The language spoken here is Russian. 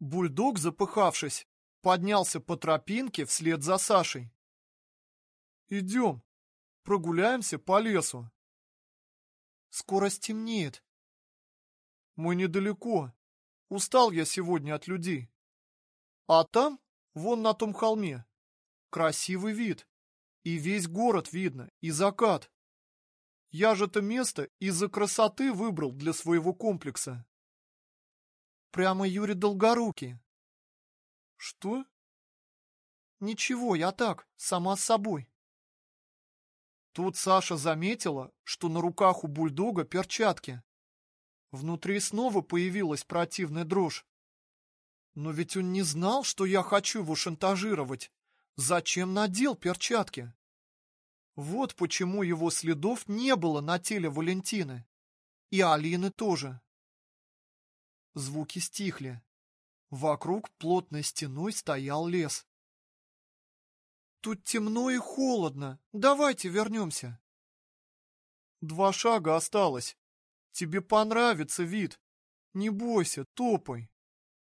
Бульдог, запыхавшись, поднялся по тропинке вслед за Сашей. «Идем, прогуляемся по лесу». «Скоро стемнеет». «Мы недалеко. Устал я сегодня от людей. А там, вон на том холме, красивый вид. И весь город видно, и закат. Я же это место из-за красоты выбрал для своего комплекса. Прямо Юрий Долгорукий. Что? Ничего, я так, сама с собой. Тут Саша заметила, что на руках у бульдога перчатки. Внутри снова появилась противная дрожь. Но ведь он не знал, что я хочу его шантажировать. Зачем надел перчатки? Вот почему его следов не было на теле Валентины. И Алины тоже. Звуки стихли. Вокруг плотной стеной стоял лес. Тут темно и холодно. Давайте вернемся. Два шага осталось. Тебе понравится вид. Не бойся, топай.